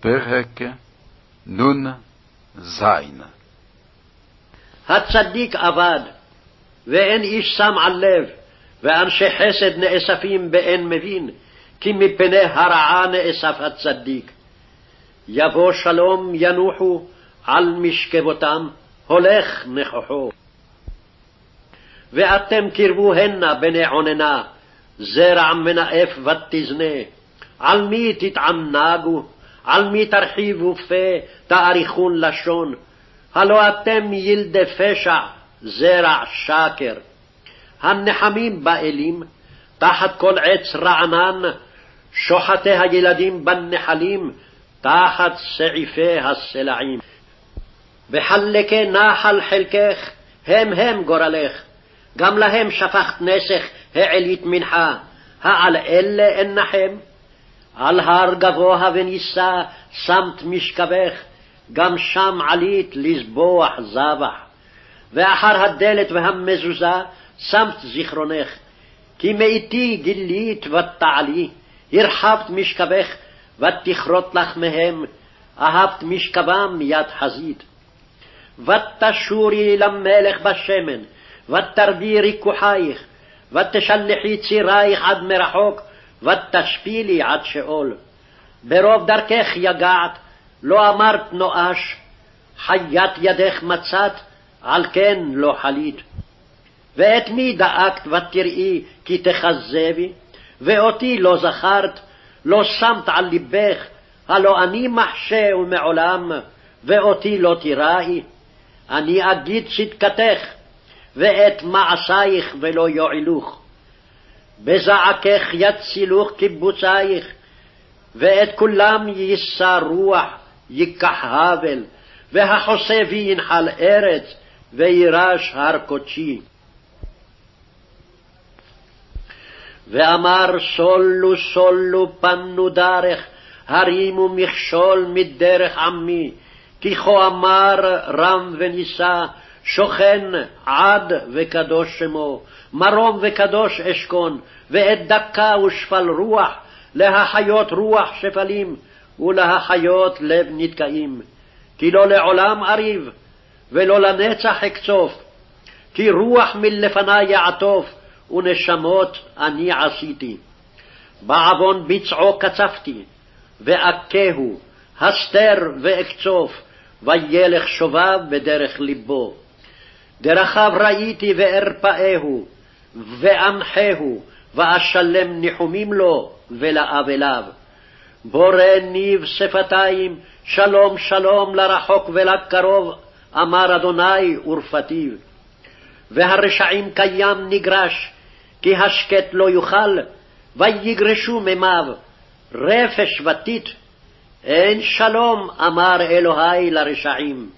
פרק נ"ז הצדיק אבד, ואין איש שם על לב, ואנשי חסד נאספים באין מבין, כי מפני הרעה נאסף הצדיק. יבוא שלום ינוחו על משכבותם, הולך נכוחו. ואתם קרבו הנה בני עוננה, זרע מנאף ותזנה, על מי תתענגו? על מי תרחיבו פה, תאריכון לשון? הלא אתם ילדי פשע, זרע שקר. הנחמים באלים, תחת כל עץ רענן, שוחטי הילדים בנחלים, תחת סעיפי הסלעים. וחלקי נחל חלקך, הם הם גורלך, גם להם שפכת נסך העלית מנחה, העל אלה אנחם? על הר גבוה ונישא שמת משכבך, גם שם עלית לזבוח זבח. ואחר הדלת והמזוזה שמת זיכרונך, כי מאיתי גילית ותעלי, הרחבת משכבך ותכרות לך מהם, אהבת משכבם מיד חזית. ותשורי למלך בשמן, ותרדי ריכוחייך, ותשלחי צירייך עד מרחוק, ותשפילי עד שאול. ברוב דרכך יגעת, לא אמרת נואש, חיית ידך מצאת, על כן לא חלית. ואת מי דאגת ותראי כי תכזבי, ואותי לא זכרת, לא שמת על לבך, הלא אני מחשה ומעולם, ואותי לא תיראי. אני אגיד צדקתך, ואת מעשייך ולא יועילוך. בזעקך יצילוך קיבוצייך, ואת כולם יישא רוח, ייקח הבל, והחוסה וינחל ארץ, וירש הר קודשי. ואמר סולו סולו פנו דרך, הרימו מכשול מדרך עמי, כי כה אמר רם ונישא, שוכן עד וקדוש שמו, מרום וקדוש אשכון, ואת דקה ושפל רוח, להחיות רוח שפלים, ולהחיות לב נתקעים. כי לא לעולם אריב, ולא לנצח אקצוף, כי רוח מלפני יעטוף, ונשמות אני עשיתי. בעוון ביצעו קצפתי, ואכהו, הסתר ואקצוף, וילך שובב בדרך לבו. דרכיו ראיתי וארפאהו, ואמחהו, ואשלם ניחומים לו ולאבליו. בורא ניב שפתיים, שלום שלום לרחוק ולקרוב, אמר אדוני ורפתיו. והרשעים קיים נגרש, כי השקט לא יוכל, ויגרשו ממיו, רפש ותית. אין שלום, אמר אלוהי לרשעים.